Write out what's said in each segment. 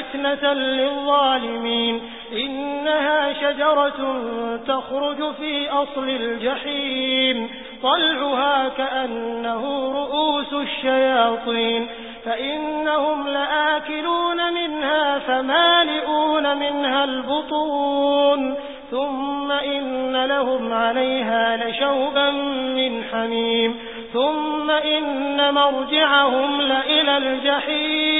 فتنة للظالمين. إنها شجرة تخرج في أصل الجحيم. طلعها كأنه رؤوس الشياطين. فإنهم لآكلون منها فمالئون منها البطون. ثم إن لهم عليها لشوبا من حميم. ثم إن مرجعهم لإلى الجحيم.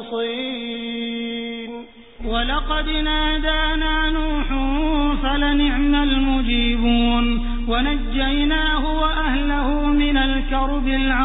المخلصين. ولقد نادانا نوح فلنعم المجيبون. ونجيناه وأهله من الكرب العظيم.